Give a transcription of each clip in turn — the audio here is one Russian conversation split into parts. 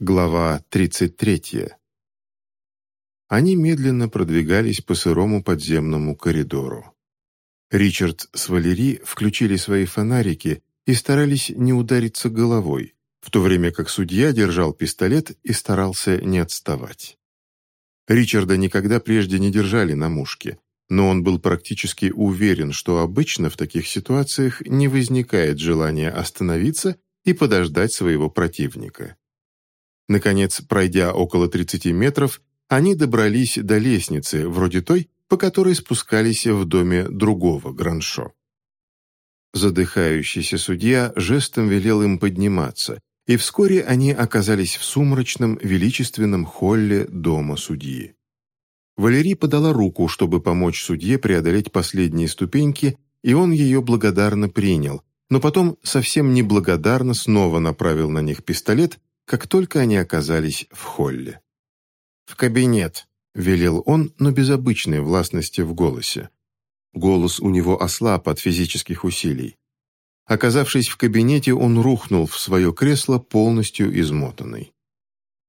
Глава 33. Они медленно продвигались по сырому подземному коридору. Ричард с Валери включили свои фонарики и старались не удариться головой, в то время как судья держал пистолет и старался не отставать. Ричарда никогда прежде не держали на мушке, но он был практически уверен, что обычно в таких ситуациях не возникает желания остановиться и подождать своего противника. Наконец, пройдя около 30 метров, они добрались до лестницы, вроде той, по которой спускались в доме другого Граншо. Задыхающийся судья жестом велел им подниматься, и вскоре они оказались в сумрачном, величественном холле дома судьи. Валерий подала руку, чтобы помочь судье преодолеть последние ступеньки, и он ее благодарно принял, но потом совсем неблагодарно снова направил на них пистолет как только они оказались в холле. «В кабинет», — велел он, но без обычной властности в голосе. Голос у него ослаб от физических усилий. Оказавшись в кабинете, он рухнул в свое кресло, полностью измотанный.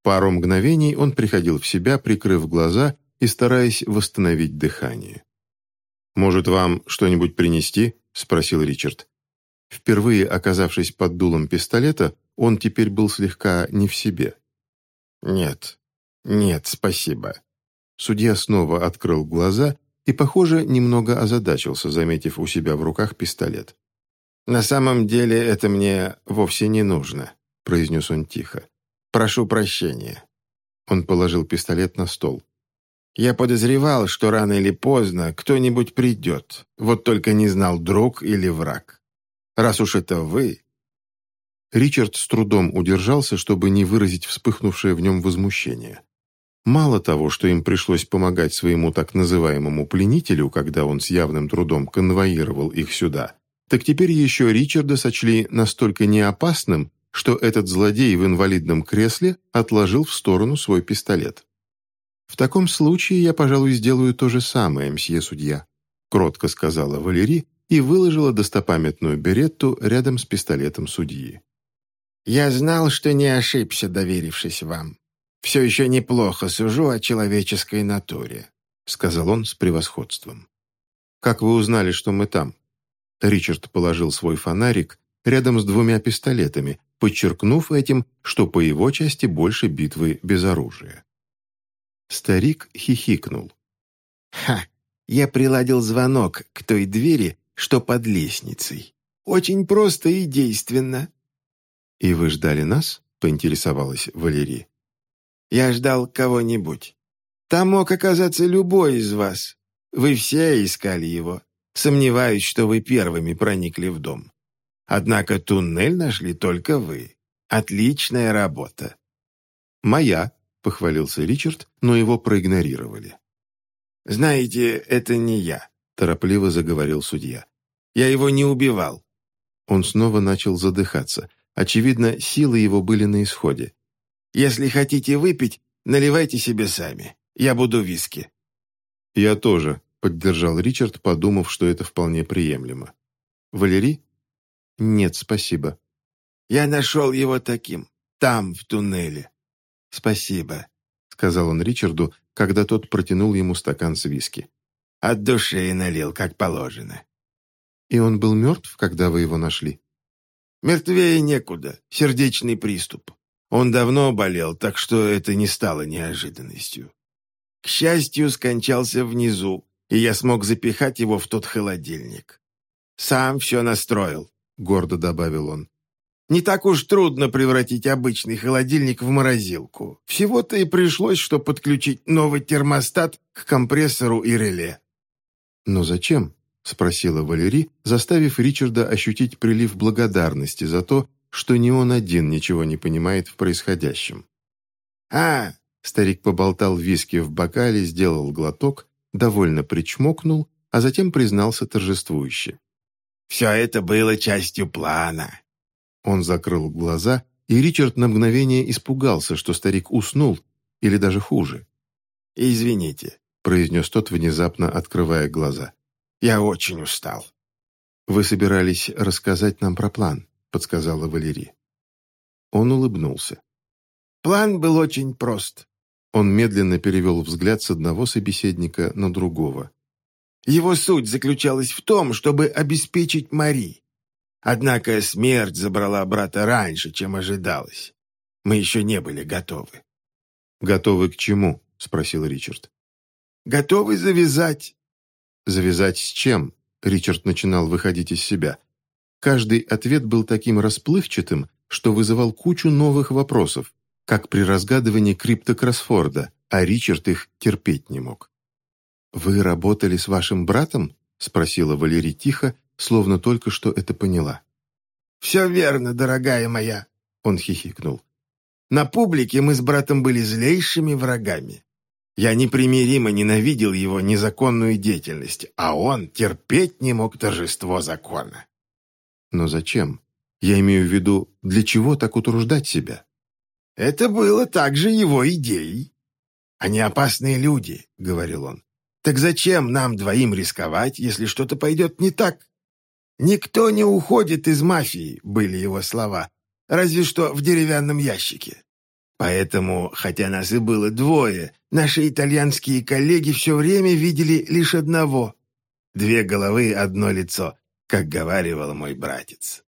Пару мгновений он приходил в себя, прикрыв глаза и стараясь восстановить дыхание. «Может, вам что-нибудь принести?» — спросил Ричард. Впервые оказавшись под дулом пистолета, он теперь был слегка не в себе. «Нет, нет, спасибо». Судья снова открыл глаза и, похоже, немного озадачился, заметив у себя в руках пистолет. «На самом деле это мне вовсе не нужно», — произнес он тихо. «Прошу прощения». Он положил пистолет на стол. «Я подозревал, что рано или поздно кто-нибудь придет, вот только не знал, друг или враг. Раз уж это вы, Ричард с трудом удержался, чтобы не выразить вспыхнувшее в нем возмущение. Мало того, что им пришлось помогать своему так называемому пленителю, когда он с явным трудом конвоировал их сюда, так теперь еще Ричарда сочли настолько неопасным, что этот злодей в инвалидном кресле отложил в сторону свой пистолет. «В таком случае я, пожалуй, сделаю то же самое, мсье судья», кротко сказала Валерий и выложила достопамятную беретту рядом с пистолетом судьи. Я знал, что не ошибся, доверившись вам. Все еще неплохо сужу о человеческой натуре», — сказал он с превосходством. «Как вы узнали, что мы там?» Ричард положил свой фонарик рядом с двумя пистолетами, подчеркнув этим, что по его части больше битвы без оружия. Старик хихикнул. «Ха! Я приладил звонок к той двери, что под лестницей. Очень просто и действенно. «И вы ждали нас?» — поинтересовалась Валерия. «Я ждал кого-нибудь. Там мог оказаться любой из вас. Вы все искали его. Сомневаюсь, что вы первыми проникли в дом. Однако туннель нашли только вы. Отличная работа». «Моя», — похвалился Ричард, но его проигнорировали. «Знаете, это не я», — торопливо заговорил судья. «Я его не убивал». Он снова начал задыхаться. Очевидно, силы его были на исходе. «Если хотите выпить, наливайте себе сами. Я буду виски». «Я тоже», — поддержал Ричард, подумав, что это вполне приемлемо. «Валерий?» «Нет, спасибо». «Я нашел его таким. Там, в туннеле». «Спасибо», — сказал он Ричарду, когда тот протянул ему стакан с виски. «От души налил, как положено». «И он был мертв, когда вы его нашли?» Мертвее некуда, сердечный приступ. Он давно болел, так что это не стало неожиданностью. К счастью, скончался внизу, и я смог запихать его в тот холодильник. «Сам все настроил», — гордо добавил он. «Не так уж трудно превратить обычный холодильник в морозилку. Всего-то и пришлось, что подключить новый термостат к компрессору и реле». «Но зачем?» — спросила Валерий, заставив Ричарда ощутить прилив благодарности за то, что не он один ничего не понимает в происходящем. «А!» — старик поболтал виски в бокале, сделал глоток, довольно причмокнул, а затем признался торжествующе. «Все это было частью плана». Он закрыл глаза, и Ричард на мгновение испугался, что старик уснул, или даже хуже. «Извините», — произнес тот, внезапно открывая глаза. Я очень устал». «Вы собирались рассказать нам про план», — подсказала Валерий. Он улыбнулся. План был очень прост. Он медленно перевел взгляд с одного собеседника на другого. Его суть заключалась в том, чтобы обеспечить Мари. Однако смерть забрала брата раньше, чем ожидалось. Мы еще не были готовы. «Готовы к чему?» — спросил Ричард. «Готовы завязать». «Завязать с чем?» — Ричард начинал выходить из себя. Каждый ответ был таким расплывчатым, что вызывал кучу новых вопросов, как при разгадывании криптокроссфорда, а Ричард их терпеть не мог. «Вы работали с вашим братом?» — спросила Валерий тихо, словно только что это поняла. «Все верно, дорогая моя», — он хихикнул. «На публике мы с братом были злейшими врагами. Я непримиримо ненавидел его незаконную деятельность, а он терпеть не мог торжество закона». «Но зачем? Я имею в виду, для чего так утруждать себя?» «Это было также его идеей. Они опасные люди», — говорил он. «Так зачем нам двоим рисковать, если что-то пойдет не так?» «Никто не уходит из мафии», — были его слова, «разве что в деревянном ящике». Поэтому, хотя нас и было двое, наши итальянские коллеги все время видели лишь одного. Две головы, одно лицо, как говаривал мой братец.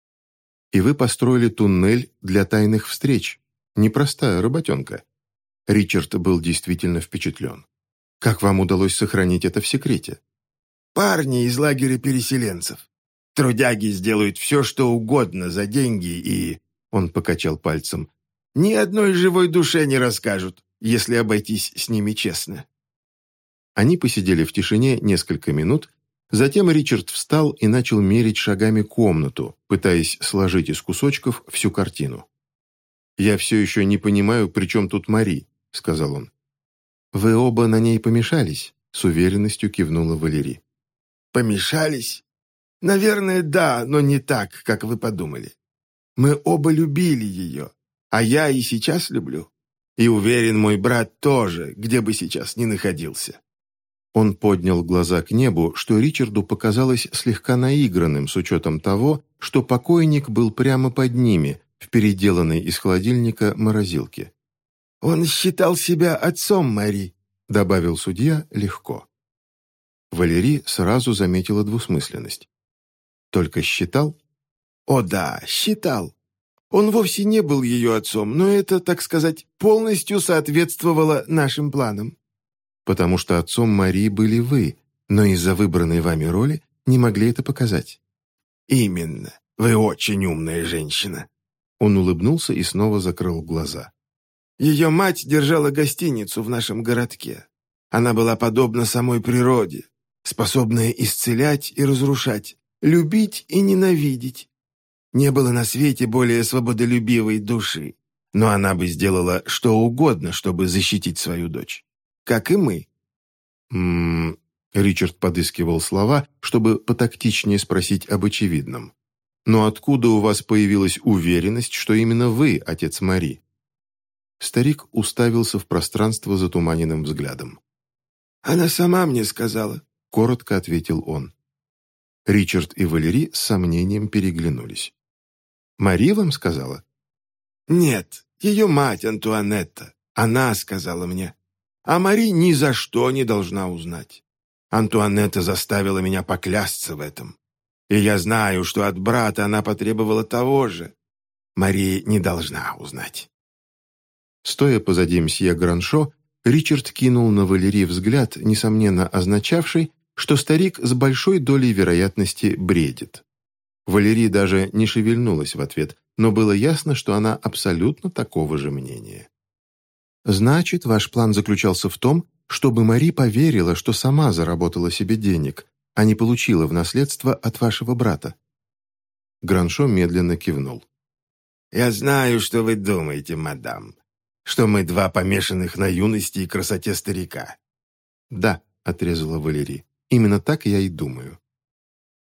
И вы построили туннель для тайных встреч. Непростая работенка. Ричард был действительно впечатлен. Как вам удалось сохранить это в секрете? Парни из лагеря переселенцев. Трудяги сделают все, что угодно за деньги и...» Он покачал пальцем. «Ни одной живой душе не расскажут, если обойтись с ними честно». Они посидели в тишине несколько минут, затем Ричард встал и начал мерить шагами комнату, пытаясь сложить из кусочков всю картину. «Я все еще не понимаю, при чем тут Мари», — сказал он. «Вы оба на ней помешались», — с уверенностью кивнула Валерий. «Помешались? Наверное, да, но не так, как вы подумали. Мы оба любили ее, а я и сейчас люблю. И уверен, мой брат тоже, где бы сейчас ни находился». Он поднял глаза к небу, что Ричарду показалось слегка наигранным с учетом того, что покойник был прямо под ними, в переделанной из холодильника морозилке. «Он считал себя отцом Мари», — добавил судья легко. Валерий сразу заметила двусмысленность. Только считал? О да, считал. Он вовсе не был ее отцом, но это, так сказать, полностью соответствовало нашим планам. Потому что отцом Марии были вы, но из-за выбранной вами роли не могли это показать. Именно. Вы очень умная женщина. Он улыбнулся и снова закрыл глаза. Ее мать держала гостиницу в нашем городке. Она была подобна самой природе, способная исцелять и разрушать, любить и ненавидеть. Не было на свете более свободолюбивой души, но она бы сделала что угодно, чтобы защитить свою дочь. Как и мы. «М-м-м...» Ричард подыскивал слова, чтобы потактичнее спросить об очевидном. «Но откуда у вас появилась уверенность, что именно вы отец Мари?» Старик уставился в пространство затуманенным взглядом. «Она сама мне сказала», — коротко ответил он. Ричард и Валери с сомнением переглянулись. «Мари вам сказала?» «Нет, ее мать Антуанетта. Она сказала мне. А Мари ни за что не должна узнать. Антуанетта заставила меня поклясться в этом. И я знаю, что от брата она потребовала того же. Мари не должна узнать». Стоя позади мсье Граншо, Ричард кинул на Валерий взгляд, несомненно означавший, что старик с большой долей вероятности бредит. Валерий даже не шевельнулась в ответ, но было ясно, что она абсолютно такого же мнения. «Значит, ваш план заключался в том, чтобы Мари поверила, что сама заработала себе денег, а не получила в наследство от вашего брата». Граншо медленно кивнул. «Я знаю, что вы думаете, мадам, что мы два помешанных на юности и красоте старика». «Да», — отрезала Валерий. Именно так я и думаю».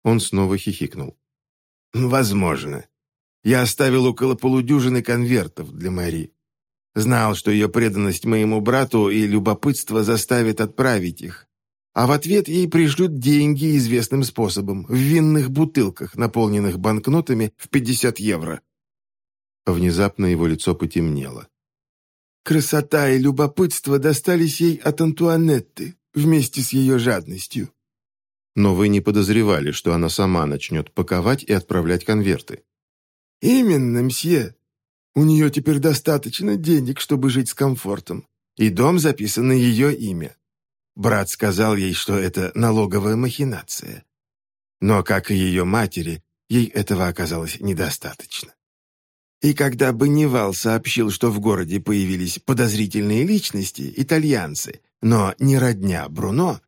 Он снова хихикнул. «Возможно. Я оставил около полудюжины конвертов для Мари. Знал, что ее преданность моему брату и любопытство заставит отправить их. А в ответ ей пришлют деньги известным способом, в винных бутылках, наполненных банкнотами в 50 евро». Внезапно его лицо потемнело. Красота и любопытство достались ей от Антуанетты вместе с ее жадностью. Но вы не подозревали, что она сама начнет паковать и отправлять конверты. Именно, мсье. У нее теперь достаточно денег, чтобы жить с комфортом. И дом записан на ее имя. Брат сказал ей, что это налоговая махинация. Но, как и ее матери, ей этого оказалось недостаточно. И когда Бонневал сообщил, что в городе появились подозрительные личности, итальянцы, но не родня Бруно,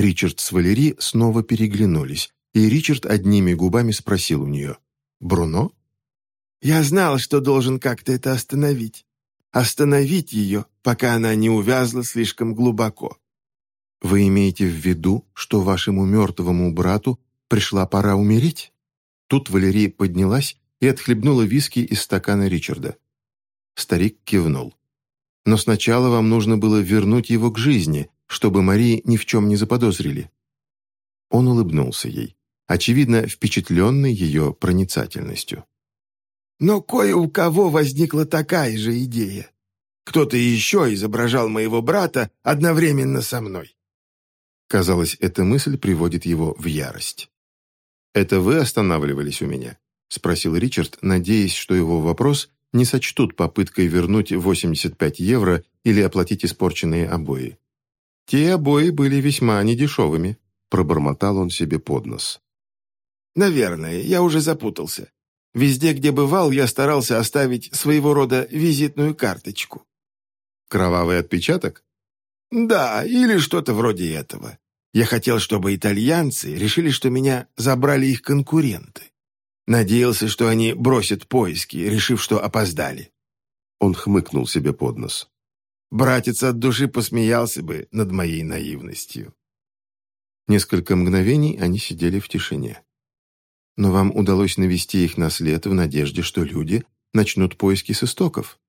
Ричард с Валери снова переглянулись, и Ричард одними губами спросил у нее «Бруно?» «Я знал, что должен как-то это остановить. Остановить ее, пока она не увязла слишком глубоко». «Вы имеете в виду, что вашему мертвому брату пришла пора умереть?» Тут Валерия поднялась и отхлебнула виски из стакана Ричарда. Старик кивнул. «Но сначала вам нужно было вернуть его к жизни, чтобы Марии ни в чем не заподозрили». Он улыбнулся ей, очевидно, впечатленный ее проницательностью. «Но кое у кого возникла такая же идея. Кто-то еще изображал моего брата одновременно со мной». Казалось, эта мысль приводит его в ярость. «Это вы останавливались у меня?» — спросил Ричард, надеясь, что его вопрос не сочтут попыткой вернуть 85 евро или оплатить испорченные обои. «Те обои были весьма недешевыми», — пробормотал он себе под нос. «Наверное, я уже запутался. Везде, где бывал, я старался оставить своего рода визитную карточку». «Кровавый отпечаток?» «Да, или что-то вроде этого. Я хотел, чтобы итальянцы решили, что меня забрали их конкуренты. Надеялся, что они бросят поиски, решив, что опоздали. Он хмыкнул себе под нос. Братец от души посмеялся бы над моей наивностью. Несколько мгновений они сидели в тишине. Но вам удалось навести их на след в надежде, что люди начнут поиски с истоков.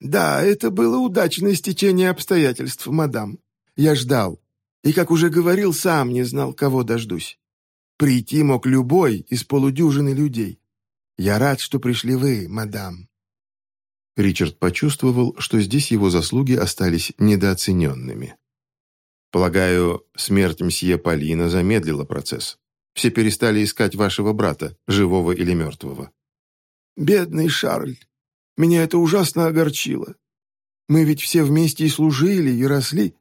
Да, это было удачное стечение обстоятельств, мадам. Я ждал. И, как уже говорил, сам не знал, кого дождусь. Прийти мог любой из полудюжины людей. Я рад, что пришли вы, мадам». Ричард почувствовал, что здесь его заслуги остались недооцененными. «Полагаю, смерть мсье Полина замедлила процесс. Все перестали искать вашего брата, живого или мертвого». «Бедный Шарль, меня это ужасно огорчило. Мы ведь все вместе и служили, и росли.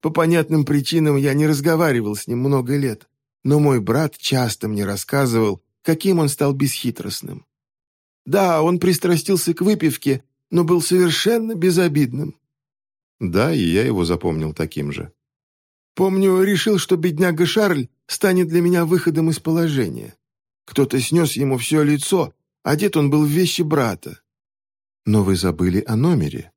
По понятным причинам я не разговаривал с ним много лет но мой брат часто мне рассказывал, каким он стал бесхитростным. Да, он пристрастился к выпивке, но был совершенно безобидным. Да, и я его запомнил таким же. Помню, решил, что бедняга Шарль станет для меня выходом из положения. Кто-то снес ему все лицо, одет он был в вещи брата. Но вы забыли о номере.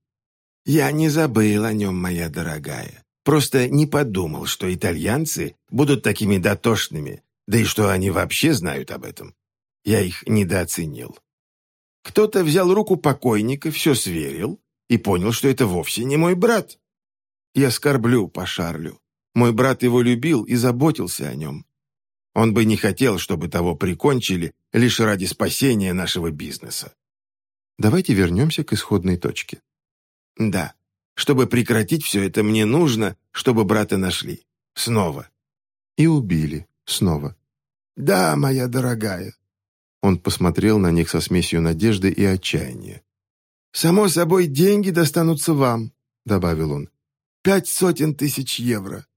Я не забыл о нем, моя дорогая. Просто не подумал, что итальянцы будут такими дотошными, да и что они вообще знают об этом. Я их недооценил. Кто-то взял руку покойника, все сверил и понял, что это вовсе не мой брат. Я скорблю по Шарлю. Мой брат его любил и заботился о нем. Он бы не хотел, чтобы того прикончили лишь ради спасения нашего бизнеса. Давайте вернемся к исходной точке. Да, чтобы прекратить все это, мне нужно, чтобы брата нашли. Снова. И убили. Снова. Да, моя дорогая. Он посмотрел на них со смесью надежды и отчаяния. «Само собой, деньги достанутся вам», — добавил он. «Пять сотен тысяч евро».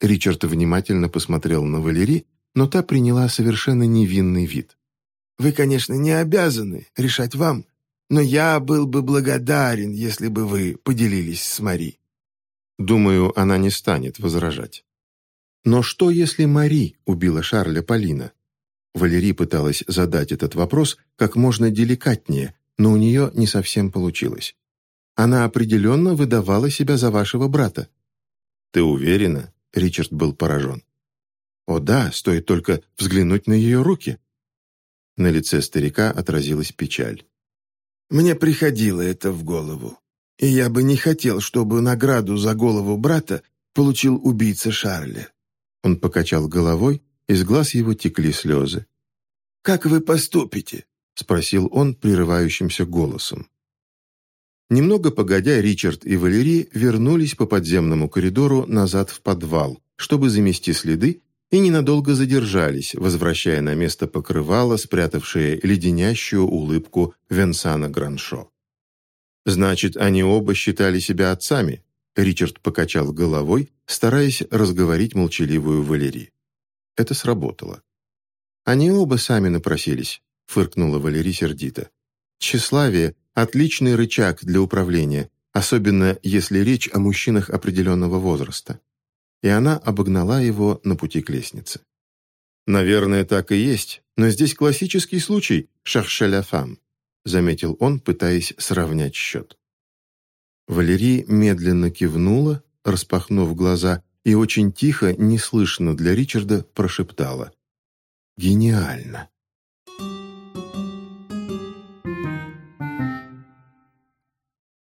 Ричард внимательно посмотрел на Валери, но та приняла совершенно невинный вид. «Вы, конечно, не обязаны решать вам, но я был бы благодарен, если бы вы поделились с Мари». Думаю, она не станет возражать. Но что, если Мари убила Шарля Полина? Валерий пыталась задать этот вопрос как можно деликатнее, но у нее не совсем получилось. Она определенно выдавала себя за вашего брата. «Ты уверена?» — Ричард был поражен. «О да, стоит только взглянуть на ее руки». На лице старика отразилась печаль. Мне приходило это в голову. И я бы не хотел, чтобы награду за голову брата получил убийца Шарля». Он покачал головой, из глаз его текли слезы. «Как вы поступите?» — спросил он прерывающимся голосом. Немного погодя, Ричард и Валерий вернулись по подземному коридору назад в подвал, чтобы замести следы, и ненадолго задержались, возвращая на место покрывало, спрятавшее леденящую улыбку Венсана Граншо. «Значит, они оба считали себя отцами?» Ричард покачал головой, стараясь разговорить молчаливую Валерий. Это сработало. «Они оба сами напросились», — фыркнула Валерий сердито. «Тщеславие Отличный рычаг для управления, особенно если речь о мужчинах определенного возраста. И она обогнала его на пути к лестнице. «Наверное, так и есть, но здесь классический случай «шарше фам», заметил он, пытаясь сравнять счет. Валерий медленно кивнула, распахнув глаза, и очень тихо, неслышно для Ричарда, прошептала. «Гениально!»